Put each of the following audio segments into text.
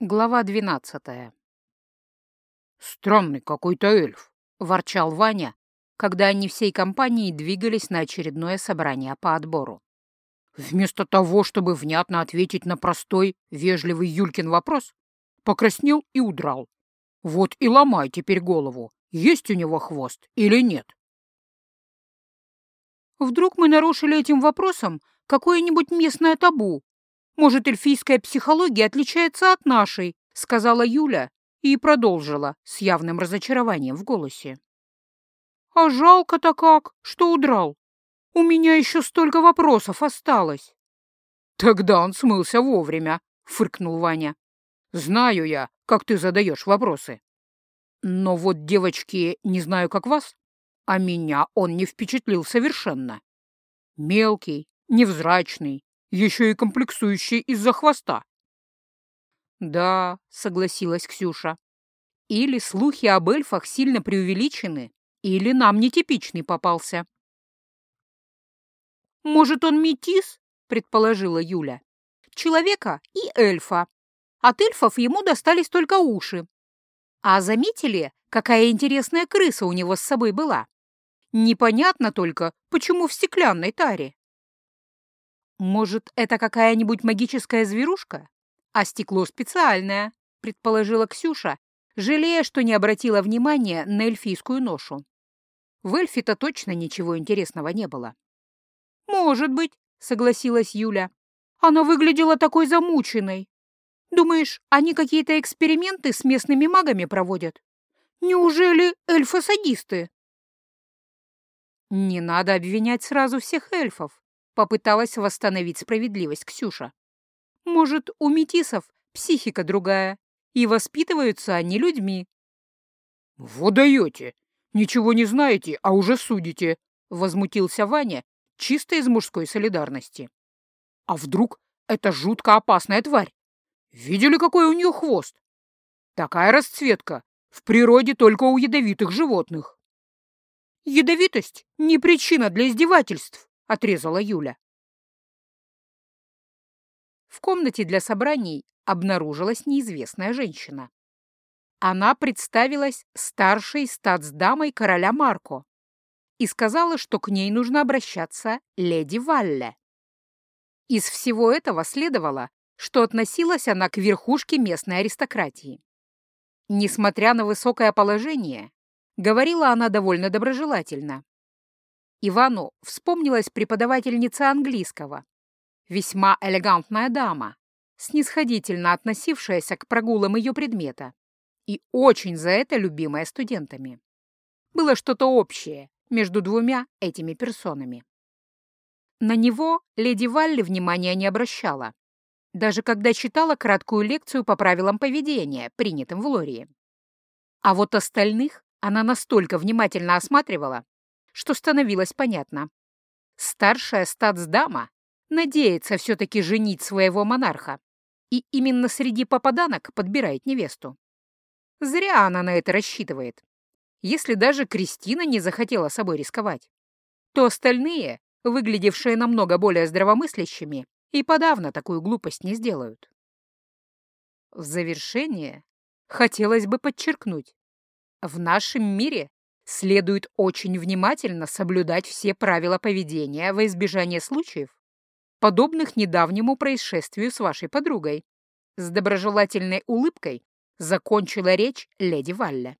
Глава двенадцатая. «Странный какой-то эльф», — ворчал Ваня, когда они всей компанией двигались на очередное собрание по отбору. Вместо того, чтобы внятно ответить на простой, вежливый Юлькин вопрос, покраснел и удрал. Вот и ломай теперь голову, есть у него хвост или нет. Вдруг мы нарушили этим вопросом какое-нибудь местное табу, может, эльфийская психология отличается от нашей, сказала Юля и продолжила с явным разочарованием в голосе. А жалко-то как, что удрал. У меня еще столько вопросов осталось. Тогда он смылся вовремя, фыркнул Ваня. Знаю я, как ты задаешь вопросы. Но вот, девочки, не знаю, как вас, а меня он не впечатлил совершенно. Мелкий, невзрачный, еще и комплексующий из-за хвоста. «Да», — согласилась Ксюша. «Или слухи об эльфах сильно преувеличены, или нам нетипичный попался». «Может, он метис?» — предположила Юля. «Человека и эльфа. От эльфов ему достались только уши. А заметили, какая интересная крыса у него с собой была? Непонятно только, почему в стеклянной таре». «Может, это какая-нибудь магическая зверушка? А стекло специальное», — предположила Ксюша, жалея, что не обратила внимания на эльфийскую ношу. В эльфе-то точно ничего интересного не было. «Может быть», — согласилась Юля. «Она выглядела такой замученной. Думаешь, они какие-то эксперименты с местными магами проводят? Неужели эльфы-садисты?» «Не надо обвинять сразу всех эльфов», Попыталась восстановить справедливость Ксюша. Может, у метисов психика другая, и воспитываются они людьми. «Вот даете! Ничего не знаете, а уже судите!» — возмутился Ваня, чисто из мужской солидарности. «А вдруг это жутко опасная тварь? Видели, какой у нее хвост? Такая расцветка в природе только у ядовитых животных». «Ядовитость — не причина для издевательств», — отрезала Юля. В комнате для собраний обнаружилась неизвестная женщина. Она представилась старшей статсдамой короля Марко и сказала, что к ней нужно обращаться леди Валле. Из всего этого следовало, что относилась она к верхушке местной аристократии. Несмотря на высокое положение, говорила она довольно доброжелательно Ивану вспомнилась преподавательница английского, весьма элегантная дама, снисходительно относившаяся к прогулам ее предмета и очень за это любимая студентами. Было что-то общее между двумя этими персонами. На него леди Валли внимания не обращала, даже когда читала краткую лекцию по правилам поведения, принятым в Лории. А вот остальных она настолько внимательно осматривала, что становилось понятно. Старшая статсдама надеется все-таки женить своего монарха, и именно среди попаданок подбирает невесту. Зря она на это рассчитывает. Если даже Кристина не захотела собой рисковать, то остальные, выглядевшие намного более здравомыслящими, и подавно такую глупость не сделают. В завершение хотелось бы подчеркнуть, в нашем мире следует очень внимательно соблюдать все правила поведения во избежание случаев, подобных недавнему происшествию с вашей подругой. С доброжелательной улыбкой закончила речь леди Валля.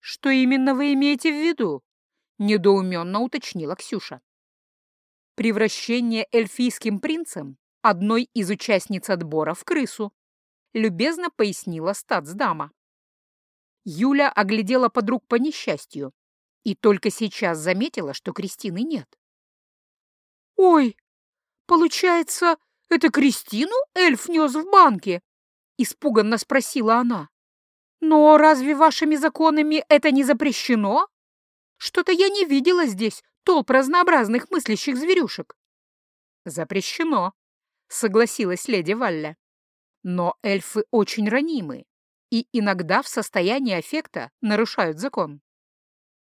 «Что именно вы имеете в виду?» — недоуменно уточнила Ксюша. «Превращение эльфийским принцем одной из участниц отбора в крысу», — любезно пояснила статсдама. Юля оглядела подруг по несчастью и только сейчас заметила, что Кристины нет. «Ой, получается, это Кристину эльф нес в банке?» — испуганно спросила она. «Но разве вашими законами это не запрещено? Что-то я не видела здесь толп разнообразных мыслящих зверюшек». «Запрещено», — согласилась леди Валля. «Но эльфы очень ранимы и иногда в состоянии аффекта нарушают закон.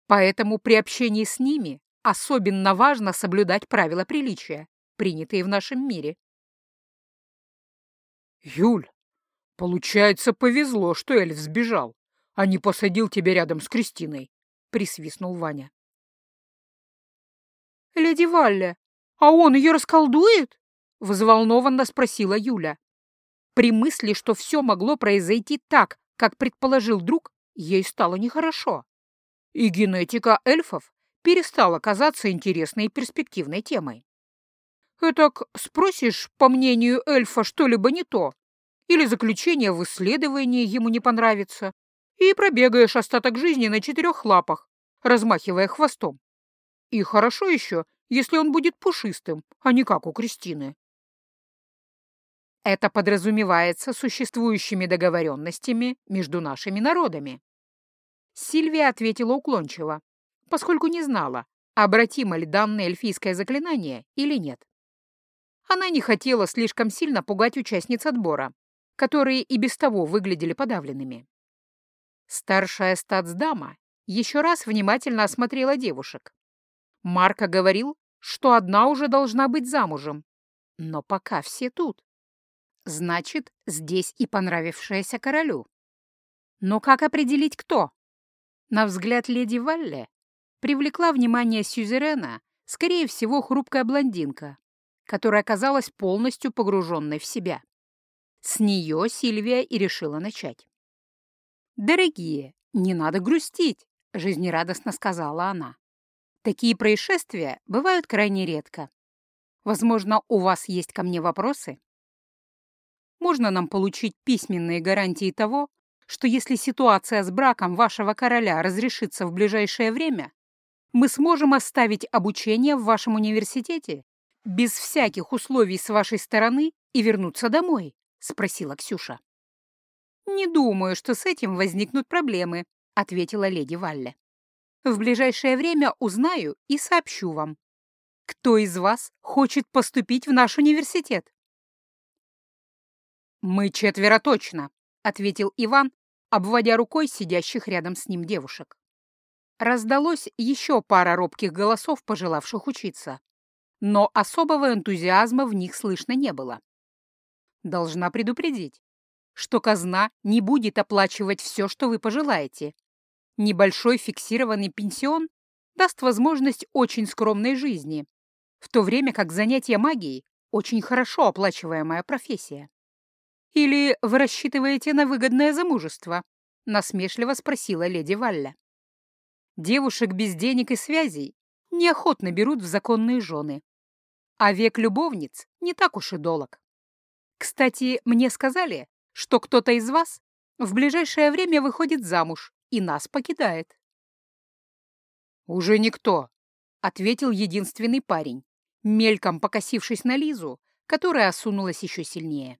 Поэтому при общении с ними особенно важно соблюдать правила приличия, принятые в нашем мире. «Юль, Получается, повезло, что эльф сбежал, а не посадил тебя рядом с Кристиной, присвистнул Ваня. Леди Валле, а он ее расколдует? взволнованно спросила Юля. При мысли, что все могло произойти так, как предположил друг, ей стало нехорошо. И генетика эльфов перестала казаться интересной и перспективной темой. Этак спросишь, по мнению эльфа, что-либо не то, или заключение в исследовании ему не понравится, и пробегаешь остаток жизни на четырех лапах, размахивая хвостом. И хорошо еще, если он будет пушистым, а не как у Кристины. Это подразумевается существующими договоренностями между нашими народами. Сильвия ответила уклончиво, поскольку не знала, обратимо ли данное эльфийское заклинание или нет. Она не хотела слишком сильно пугать участниц отбора, которые и без того выглядели подавленными. Старшая статсдама еще раз внимательно осмотрела девушек. Марко говорил, что одна уже должна быть замужем, но пока все тут. Значит, здесь и понравившаяся королю. Но как определить, кто? На взгляд леди Валле привлекла внимание Сюзерена, скорее всего, хрупкая блондинка, которая оказалась полностью погруженной в себя. С нее Сильвия и решила начать. «Дорогие, не надо грустить», — жизнерадостно сказала она. «Такие происшествия бывают крайне редко. Возможно, у вас есть ко мне вопросы?» Можно нам получить письменные гарантии того, что если ситуация с браком вашего короля разрешится в ближайшее время, мы сможем оставить обучение в вашем университете без всяких условий с вашей стороны и вернуться домой?» — спросила Ксюша. «Не думаю, что с этим возникнут проблемы», — ответила леди Валле. «В ближайшее время узнаю и сообщу вам. Кто из вас хочет поступить в наш университет?» «Мы четверо точно», — ответил Иван, обводя рукой сидящих рядом с ним девушек. Раздалось еще пара робких голосов, пожелавших учиться, но особого энтузиазма в них слышно не было. Должна предупредить, что казна не будет оплачивать все, что вы пожелаете. Небольшой фиксированный пенсион даст возможность очень скромной жизни, в то время как занятие магией — очень хорошо оплачиваемая профессия. «Или вы рассчитываете на выгодное замужество?» — насмешливо спросила леди Валля. «Девушек без денег и связей неохотно берут в законные жены, а век любовниц не так уж и долг. Кстати, мне сказали, что кто-то из вас в ближайшее время выходит замуж и нас покидает». «Уже никто», — ответил единственный парень, мельком покосившись на Лизу, которая осунулась еще сильнее.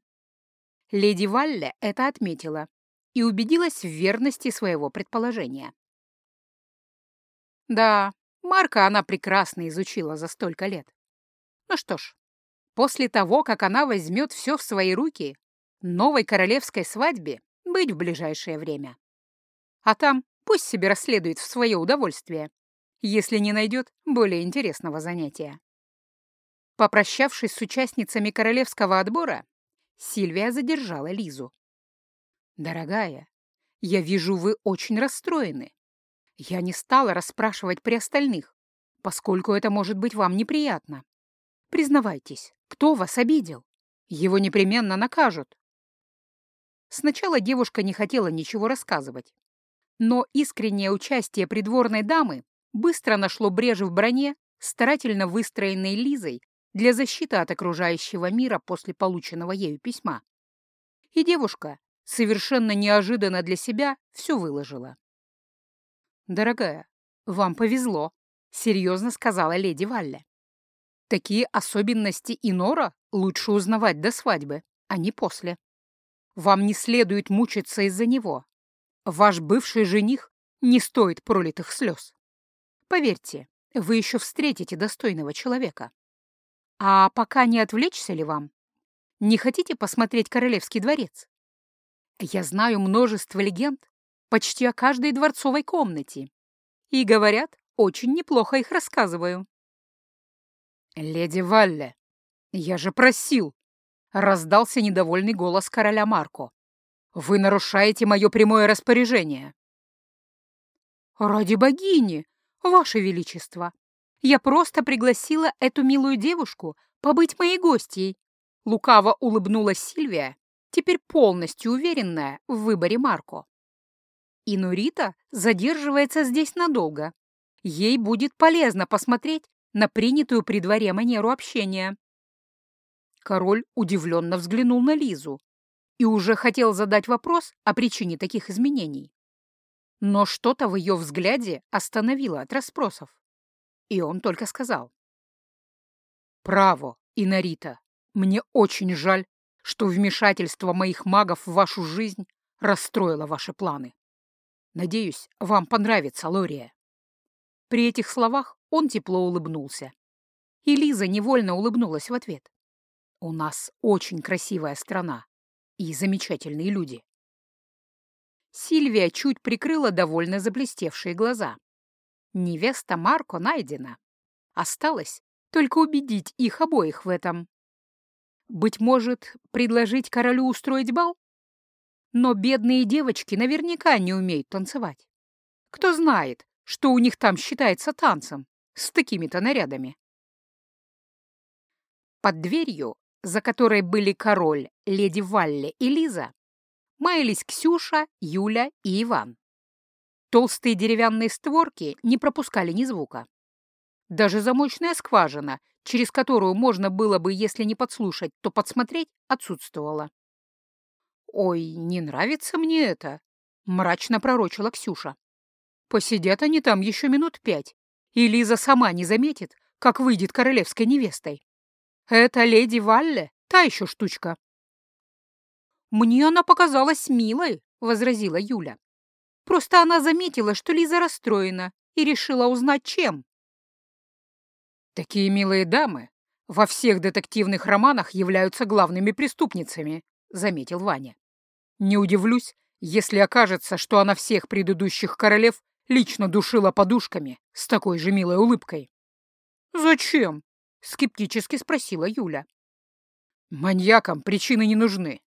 Леди Валле это отметила и убедилась в верности своего предположения. Да, Марка она прекрасно изучила за столько лет. Ну что ж, после того, как она возьмет все в свои руки, новой королевской свадьбе быть в ближайшее время. А там пусть себе расследует в свое удовольствие, если не найдет более интересного занятия. Попрощавшись с участницами королевского отбора, Сильвия задержала Лизу. «Дорогая, я вижу, вы очень расстроены. Я не стала расспрашивать при остальных, поскольку это может быть вам неприятно. Признавайтесь, кто вас обидел? Его непременно накажут». Сначала девушка не хотела ничего рассказывать, но искреннее участие придворной дамы быстро нашло брешь в броне, старательно выстроенной Лизой для защиты от окружающего мира после полученного ею письма. И девушка, совершенно неожиданно для себя, все выложила. «Дорогая, вам повезло», — серьезно сказала леди Валля. «Такие особенности Инора лучше узнавать до свадьбы, а не после. Вам не следует мучиться из-за него. Ваш бывший жених не стоит пролитых слез. Поверьте, вы еще встретите достойного человека. А пока не отвлечься ли вам? Не хотите посмотреть Королевский дворец? Я знаю множество легенд почти о каждой дворцовой комнате. И, говорят, очень неплохо их рассказываю. «Леди Валле, я же просил!» — раздался недовольный голос короля Марко. Вы нарушаете мое прямое распоряжение. Ради богини, ваше величество, я просто пригласила эту милую девушку побыть моей гостьей. Лукаво улыбнулась Сильвия, теперь полностью уверенная в выборе Марко. И Нурита задерживается здесь надолго. Ей будет полезно посмотреть на принятую при дворе манеру общения. Король удивленно взглянул на Лизу, и уже хотел задать вопрос о причине таких изменений. Но что-то в ее взгляде остановило от расспросов. И он только сказал. «Право, Инарита, мне очень жаль, что вмешательство моих магов в вашу жизнь расстроило ваши планы. Надеюсь, вам понравится Лория». При этих словах он тепло улыбнулся. И Лиза невольно улыбнулась в ответ. «У нас очень красивая страна, и замечательные люди. Сильвия чуть прикрыла довольно заблестевшие глаза. Невеста Марко найдена. Осталось только убедить их обоих в этом. Быть может, предложить королю устроить бал? Но бедные девочки наверняка не умеют танцевать. Кто знает, что у них там считается танцем с такими-то нарядами. Под дверью за которой были король, леди Валли и Лиза, маялись Ксюша, Юля и Иван. Толстые деревянные створки не пропускали ни звука. Даже замочная скважина, через которую можно было бы, если не подслушать, то подсмотреть, отсутствовала. «Ой, не нравится мне это», — мрачно пророчила Ксюша. «Посидят они там еще минут пять, и Лиза сама не заметит, как выйдет королевской невестой. Это леди Валле, та еще штучка. Мне она показалась милой, возразила Юля. Просто она заметила, что Лиза расстроена, и решила узнать, чем. Такие милые дамы во всех детективных романах являются главными преступницами, заметил Ваня. Не удивлюсь, если окажется, что она всех предыдущих королев лично душила подушками с такой же милой улыбкой. «Зачем?» Скептически спросила Юля. Маньякам причины не нужны.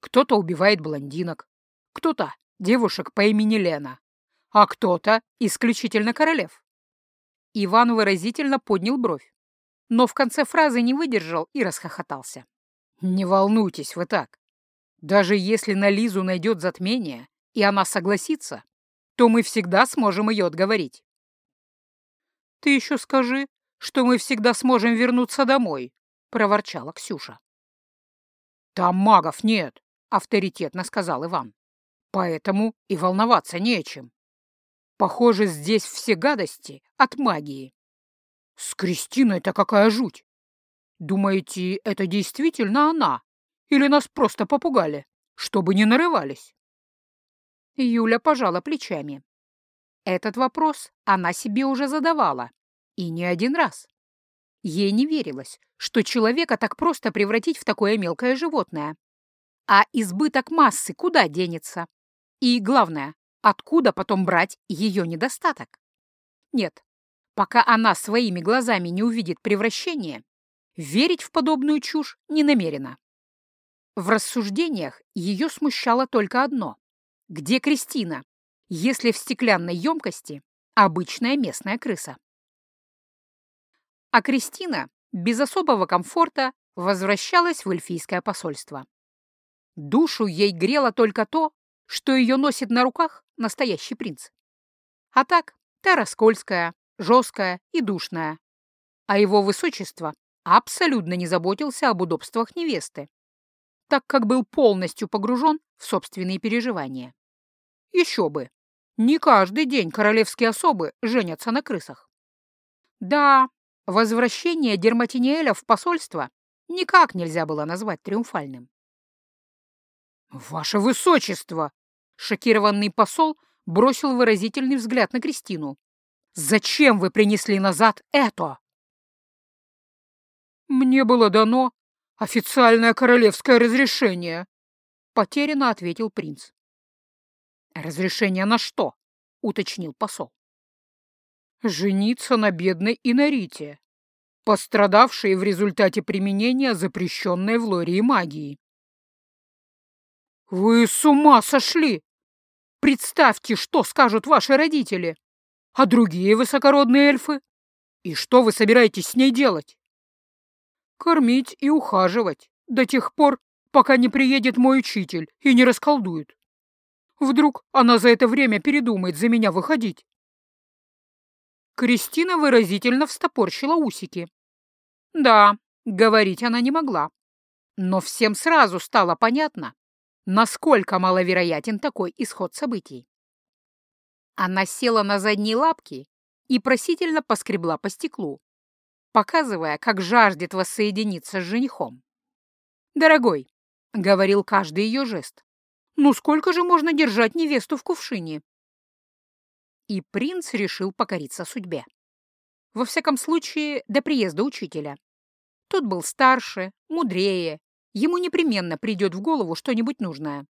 Кто-то убивает блондинок, кто-то девушек по имени Лена, а кто-то исключительно королев. Иван выразительно поднял бровь, но в конце фразы не выдержал и расхохотался. «Не волнуйтесь вы так. Даже если на Лизу найдет затмение, и она согласится, то мы всегда сможем ее отговорить». «Ты еще скажи, что мы всегда сможем вернуться домой», — проворчала Ксюша. «Там магов нет», — авторитетно сказал Иван. «Поэтому и волноваться нечем. Похоже, здесь все гадости от магии». «С Кристиной-то какая жуть! Думаете, это действительно она? Или нас просто попугали, чтобы не нарывались?» Юля пожала плечами. Этот вопрос она себе уже задавала, и не один раз. Ей не верилось, что человека так просто превратить в такое мелкое животное. А избыток массы куда денется? И главное, откуда потом брать ее недостаток? Нет, пока она своими глазами не увидит превращение, верить в подобную чушь не намерена. В рассуждениях ее смущало только одно. Где Кристина, если в стеклянной емкости обычная местная крыса? а Кристина без особого комфорта возвращалась в эльфийское посольство. Душу ей грело только то, что ее носит на руках настоящий принц. А так, та раскольская, жесткая и душная. А его высочество абсолютно не заботился об удобствах невесты, так как был полностью погружен в собственные переживания. Еще бы! Не каждый день королевские особы женятся на крысах. Да, Возвращение Дерматиниэля в посольство никак нельзя было назвать триумфальным. «Ваше Высочество!» — шокированный посол бросил выразительный взгляд на Кристину. «Зачем вы принесли назад это?» «Мне было дано официальное королевское разрешение», — потерянно ответил принц. «Разрешение на что?» — уточнил посол жениться на бедной Инарите, пострадавшей в результате применения запрещенной в Лории магии. «Вы с ума сошли! Представьте, что скажут ваши родители, а другие высокородные эльфы. И что вы собираетесь с ней делать?» «Кормить и ухаживать до тех пор, пока не приедет мой учитель и не расколдует. Вдруг она за это время передумает за меня выходить?» Кристина выразительно встопорщила усики. Да, говорить она не могла. Но всем сразу стало понятно, насколько маловероятен такой исход событий. Она села на задние лапки и просительно поскребла по стеклу, показывая, как жаждет воссоединиться с женихом. «Дорогой», — говорил каждый ее жест, — «ну сколько же можно держать невесту в кувшине?» И принц решил покориться судьбе. Во всяком случае, до приезда учителя. Тот был старше, мудрее, ему непременно придет в голову что-нибудь нужное.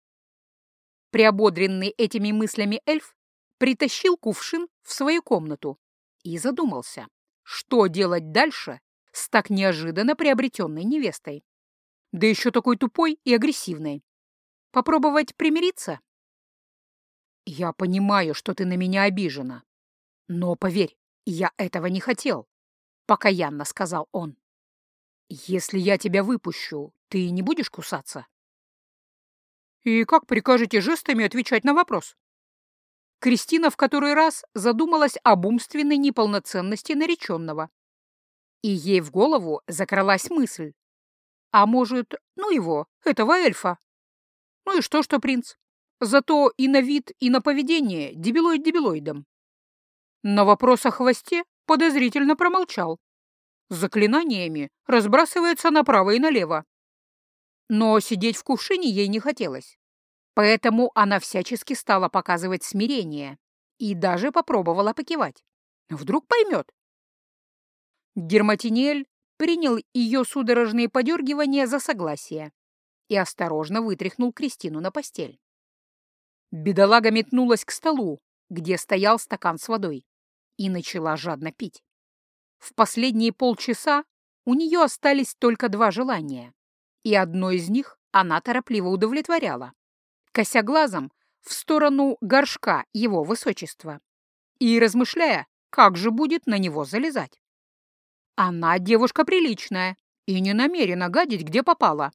Приободренный этими мыслями эльф притащил кувшин в свою комнату и задумался, что делать дальше с так неожиданно приобретенной невестой. Да еще такой тупой и агрессивной. Попробовать примириться? «Я понимаю, что ты на меня обижена. Но, поверь, я этого не хотел», — покаянно сказал он. «Если я тебя выпущу, ты не будешь кусаться?» «И как прикажете жестами отвечать на вопрос?» Кристина в который раз задумалась об умственной неполноценности нареченного. И ей в голову закралась мысль. А может, ну его, этого эльфа? Ну и что, что принц? Зато и на вид, и на поведение дебилоид дебилоидом. На вопрос о хвосте подозрительно промолчал. Заклинаниями разбрасывается направо и налево. Но сидеть в кувшине ей не хотелось. Поэтому она всячески стала показывать смирение и даже попробовала покивать. Вдруг поймет. Дерматинель принял ее судорожные подергивания за согласие и осторожно вытряхнул Кристину на постель. Бедолага метнулась к столу, где стоял стакан с водой, и начала жадно пить. В последние полчаса у нее остались только два желания, и одно из них она торопливо удовлетворяла, кося глазом в сторону горшка его высочества и размышляя, как же будет на него залезать. Она девушка приличная и не намерена гадить, где попала.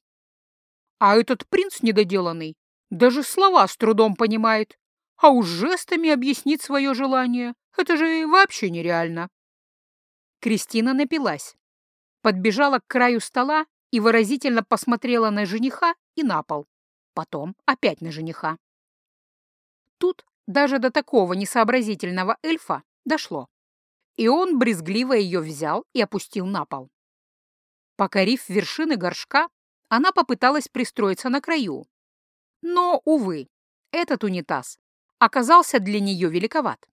А этот принц недоделанный даже слова с трудом понимает. А уж жестами объяснить свое желание — это же вообще нереально. Кристина напилась, подбежала к краю стола и выразительно посмотрела на жениха и на пол. Потом опять на жениха. Тут даже до такого несообразительного эльфа дошло. И он брезгливо ее взял и опустил на пол. Покорив вершины горшка, она попыталась пристроиться на краю, но, увы, этот унитаз оказался для нее великоват.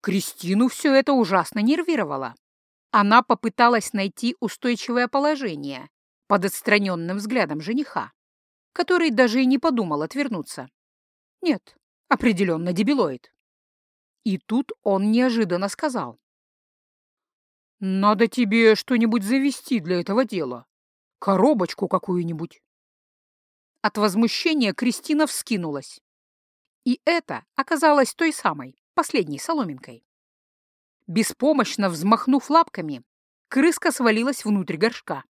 Кристину все это ужасно нервировало. Она попыталась найти устойчивое положение под отстраненным взглядом жениха, который даже и не подумал отвернуться. Нет, определенно дебилоид. И тут он неожиданно сказал. «Надо тебе что-нибудь завести для этого дела. Коробочку какую-нибудь». От возмущения Кристина вскинулась. И это оказалось той самой, последней соломинкой. Беспомощно взмахнув лапками, крыска свалилась внутрь горшка.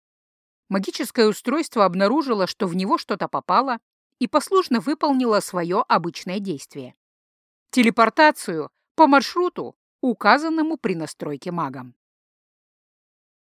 Магическое устройство обнаружило, что в него что-то попало, и послушно выполнило свое обычное действие. Телепортацию по маршруту, указанному при настройке магом.